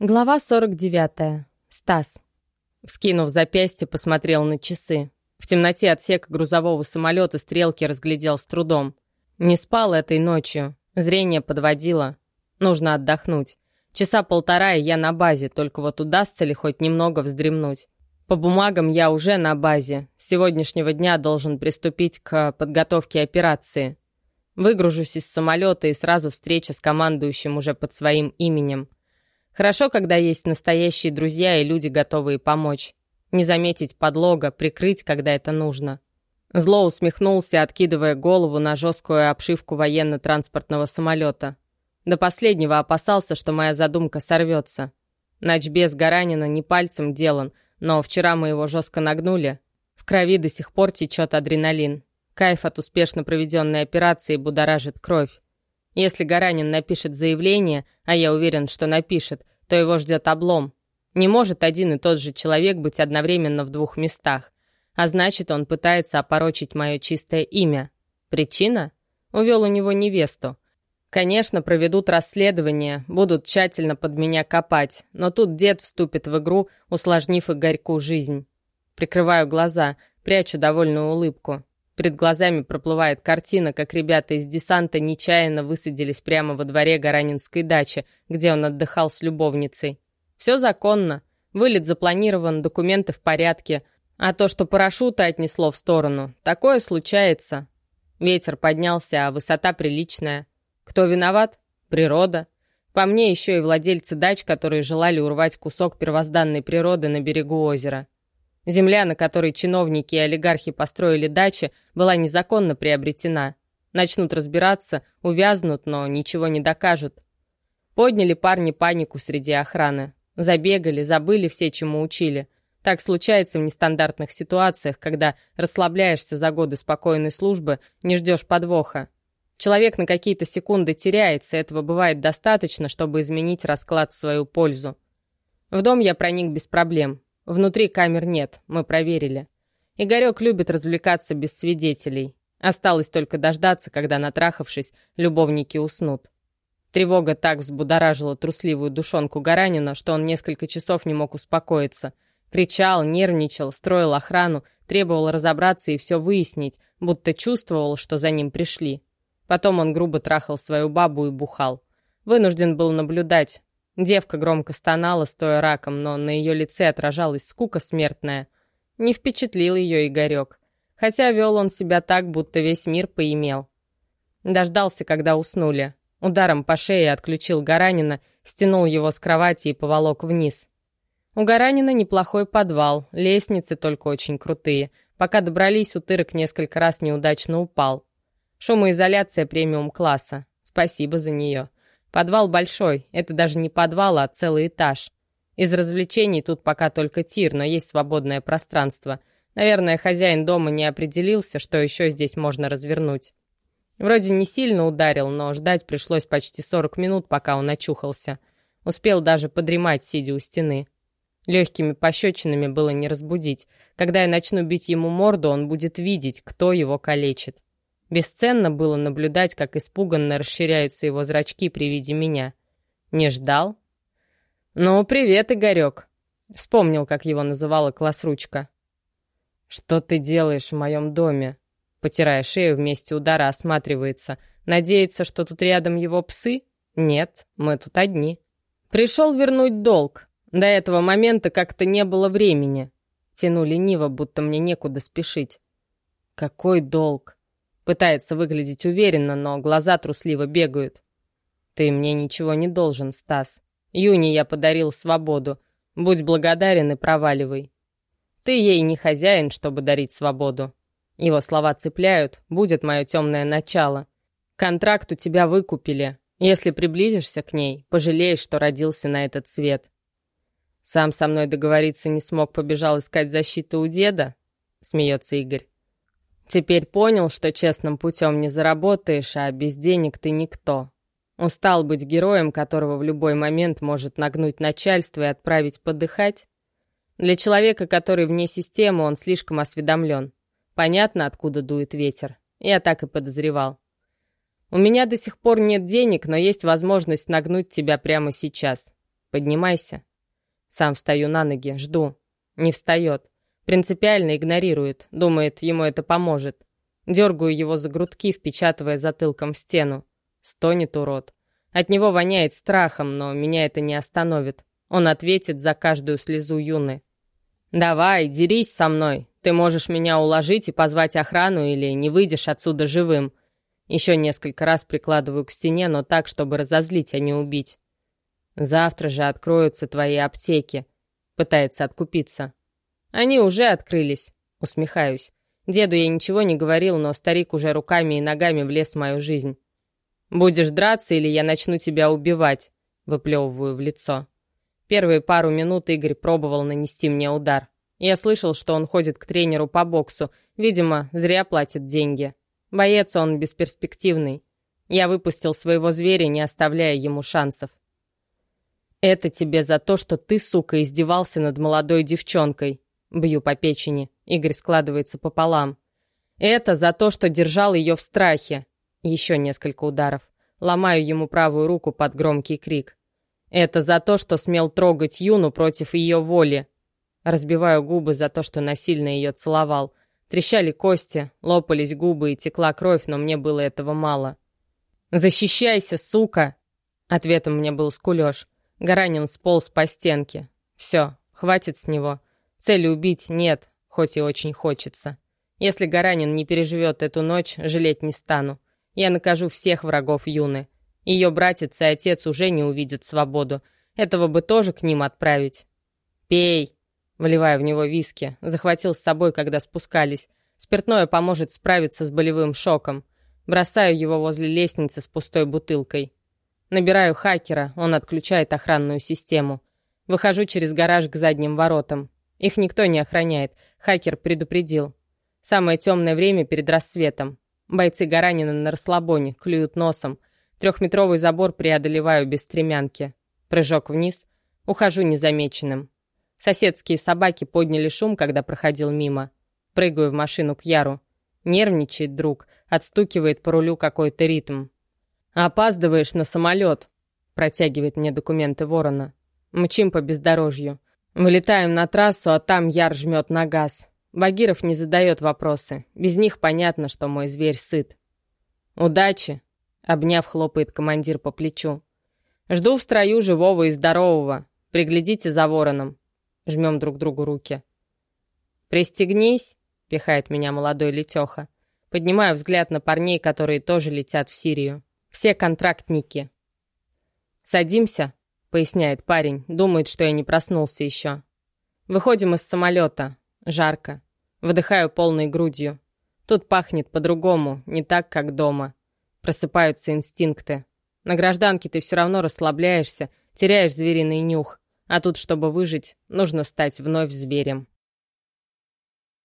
Глава 49. Стас. Вскинув запястье, посмотрел на часы. В темноте отсека грузового самолета стрелки разглядел с трудом. Не спал этой ночью. Зрение подводило. Нужно отдохнуть. Часа полтора, и я на базе, только вот удастся ли хоть немного вздремнуть. По бумагам я уже на базе. С сегодняшнего дня должен приступить к подготовке операции. Выгружусь из самолета и сразу встреча с командующим уже под своим именем. Хорошо, когда есть настоящие друзья и люди, готовые помочь. Не заметить подлога, прикрыть, когда это нужно. Зло усмехнулся, откидывая голову на жесткую обшивку военно-транспортного самолета. До последнего опасался, что моя задумка сорвется. Начбез Гаранина не пальцем делан, но вчера мы его жестко нагнули. В крови до сих пор течет адреналин. Кайф от успешно проведенной операции будоражит кровь. Если Гаранин напишет заявление, а я уверен, что напишет, то его ждет облом. Не может один и тот же человек быть одновременно в двух местах. А значит, он пытается опорочить мое чистое имя. Причина? Увел у него невесту. Конечно, проведут расследование, будут тщательно под меня копать, но тут дед вступит в игру, усложнив Игорьку жизнь. Прикрываю глаза, прячу довольную улыбку. Перед глазами проплывает картина, как ребята из десанта нечаянно высадились прямо во дворе Гаранинской дачи, где он отдыхал с любовницей. Все законно. Вылет запланирован, документы в порядке. А то, что парашюта отнесло в сторону, такое случается. Ветер поднялся, а высота приличная. Кто виноват? Природа. По мне еще и владельцы дач, которые желали урвать кусок первозданной природы на берегу озера. Земля, на которой чиновники и олигархи построили дачи, была незаконно приобретена. Начнут разбираться, увязнут, но ничего не докажут. Подняли парни панику среди охраны. Забегали, забыли все, чему учили. Так случается в нестандартных ситуациях, когда расслабляешься за годы спокойной службы, не ждешь подвоха. Человек на какие-то секунды теряется, этого бывает достаточно, чтобы изменить расклад в свою пользу. В дом я проник без проблем. Внутри камер нет, мы проверили. Игорек любит развлекаться без свидетелей. Осталось только дождаться, когда, натрахавшись, любовники уснут. Тревога так взбудоражила трусливую душонку Гаранина, что он несколько часов не мог успокоиться. Кричал, нервничал, строил охрану, требовал разобраться и все выяснить, будто чувствовал, что за ним пришли. Потом он грубо трахал свою бабу и бухал. Вынужден был наблюдать, Девка громко стонала, стоя раком, но на ее лице отражалась скука смертная. Не впечатлил ее Игорек. Хотя вел он себя так, будто весь мир поимел. Дождался, когда уснули. Ударом по шее отключил Гаранина, стянул его с кровати и поволок вниз. У Гаранина неплохой подвал, лестницы только очень крутые. Пока добрались, утырок несколько раз неудачно упал. Шумоизоляция премиум-класса. Спасибо за нее. Подвал большой, это даже не подвал, а целый этаж. Из развлечений тут пока только тир, но есть свободное пространство. Наверное, хозяин дома не определился, что еще здесь можно развернуть. Вроде не сильно ударил, но ждать пришлось почти 40 минут, пока он очухался. Успел даже подремать, сидя у стены. Легкими пощечинами было не разбудить. Когда я начну бить ему морду, он будет видеть, кто его калечит. Бесценно было наблюдать, как испуганно расширяются его зрачки при виде меня. Не ждал? «Ну, привет, Игорек!» Вспомнил, как его называла классручка. «Что ты делаешь в моем доме?» Потирая шею, вместе удара осматривается. Надеется, что тут рядом его псы? Нет, мы тут одни. Пришел вернуть долг. До этого момента как-то не было времени. Тяну лениво, будто мне некуда спешить. Какой долг? Пытается выглядеть уверенно, но глаза трусливо бегают. «Ты мне ничего не должен, Стас. Юне я подарил свободу. Будь благодарен и проваливай. Ты ей не хозяин, чтобы дарить свободу. Его слова цепляют, будет мое темное начало. Контракт у тебя выкупили. Если приблизишься к ней, пожалеешь, что родился на этот свет. Сам со мной договориться не смог, побежал искать защиту у деда? Смеется Игорь. Теперь понял, что честным путем не заработаешь, а без денег ты никто. Устал быть героем, которого в любой момент может нагнуть начальство и отправить подыхать? Для человека, который вне системы, он слишком осведомлен. Понятно, откуда дует ветер. Я так и подозревал. У меня до сих пор нет денег, но есть возможность нагнуть тебя прямо сейчас. Поднимайся. Сам встаю на ноги, жду. Не встает. Принципиально игнорирует, думает, ему это поможет. Дергаю его за грудки, впечатывая затылком в стену. Стонет урод. От него воняет страхом, но меня это не остановит. Он ответит за каждую слезу Юны. «Давай, дерись со мной. Ты можешь меня уложить и позвать охрану, или не выйдешь отсюда живым». Еще несколько раз прикладываю к стене, но так, чтобы разозлить, а не убить. «Завтра же откроются твои аптеки», — пытается откупиться. «Они уже открылись», — усмехаюсь. Деду я ничего не говорил, но старик уже руками и ногами влез в мою жизнь. «Будешь драться, или я начну тебя убивать?» — выплевываю в лицо. Первые пару минут Игорь пробовал нанести мне удар. Я слышал, что он ходит к тренеру по боксу. Видимо, зря платит деньги. Боец он бесперспективный. Я выпустил своего зверя, не оставляя ему шансов. «Это тебе за то, что ты, сука, издевался над молодой девчонкой». Бью по печени. Игорь складывается пополам. «Это за то, что держал ее в страхе». Еще несколько ударов. Ломаю ему правую руку под громкий крик. Это за то, что смел трогать Юну против ее воли. Разбиваю губы за то, что насильно ее целовал. Трещали кости, лопались губы и текла кровь, но мне было этого мало. «Защищайся, сука!» Ответом мне был скулеж. Гаранин сполз по стенке. Все, хватит с него. Цели убить нет, хоть и очень хочется. Если Гаранин не переживет эту ночь, жалеть не стану. Я накажу всех врагов Юны. Ее братец и отец уже не увидят свободу. Этого бы тоже к ним отправить. «Пей!» Вливая в него виски. Захватил с собой, когда спускались. Спиртное поможет справиться с болевым шоком. Бросаю его возле лестницы с пустой бутылкой. Набираю хакера, он отключает охранную систему. Выхожу через гараж к задним воротам. Их никто не охраняет. Хакер предупредил. Самое темное время перед рассветом. Бойцы Гаранина на расслабоне, клюют носом. Трехметровый забор преодолеваю без стремянки. Прыжок вниз. Ухожу незамеченным. Соседские собаки подняли шум, когда проходил мимо. Прыгаю в машину к Яру. Нервничает друг, отстукивает по рулю какой-то ритм. «Опаздываешь на самолет», — протягивает мне документы ворона. Мчим по бездорожью. Вылетаем на трассу, а там Яр жмет на газ. Багиров не задает вопросы. Без них понятно, что мой зверь сыт. «Удачи!» Обняв, хлопает командир по плечу. «Жду в строю живого и здорового. Приглядите за вороном». Жмем друг другу руки. «Пристегнись», — пихает меня молодой летеха. Поднимаю взгляд на парней, которые тоже летят в Сирию. Все контрактники. «Садимся», — поясняет парень. Думает, что я не проснулся еще. Выходим из самолета. Жарко. Выдыхаю полной грудью. Тут пахнет по-другому, не так, как дома. Просыпаются инстинкты. На гражданке ты все равно расслабляешься, теряешь звериный нюх. А тут, чтобы выжить, нужно стать вновь зверем.